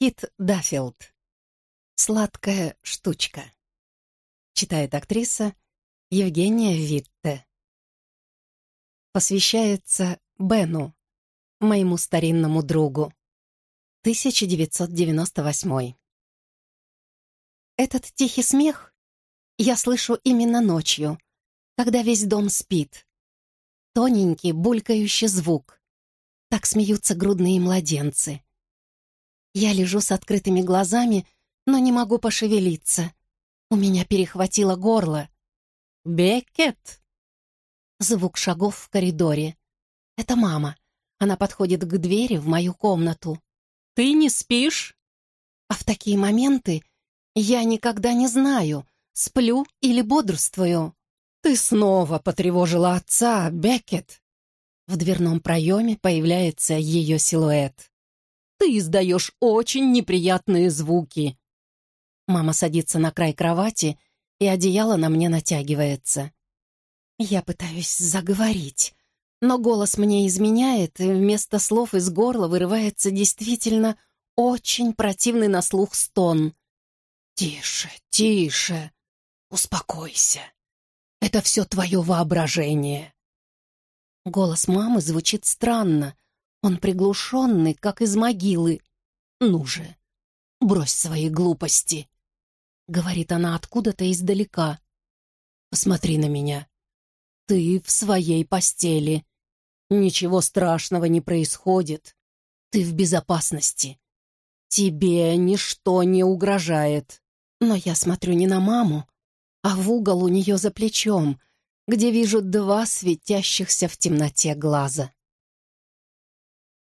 Кит Даффилд. «Сладкая штучка». Читает актриса Евгения Витте. Посвящается Бену, моему старинному другу. 1998. Этот тихий смех я слышу именно ночью, когда весь дом спит. Тоненький, булькающий звук. Так смеются грудные младенцы. Я лежу с открытыми глазами, но не могу пошевелиться. У меня перехватило горло. «Беккет!» Звук шагов в коридоре. Это мама. Она подходит к двери в мою комнату. «Ты не спишь?» А в такие моменты я никогда не знаю, сплю или бодрствую. «Ты снова потревожила отца, Беккет!» В дверном проеме появляется ее силуэт. «Ты издаешь очень неприятные звуки!» Мама садится на край кровати, и одеяло на мне натягивается. Я пытаюсь заговорить, но голос мне изменяет, и вместо слов из горла вырывается действительно очень противный на слух стон. «Тише, тише, успокойся. Это все твое воображение». Голос мамы звучит странно. Он приглушенный, как из могилы. «Ну же, брось свои глупости», — говорит она откуда-то издалека. «Посмотри на меня. Ты в своей постели. Ничего страшного не происходит. Ты в безопасности. Тебе ничто не угрожает». Но я смотрю не на маму, а в угол у нее за плечом — где вижу два светящихся в темноте глаза.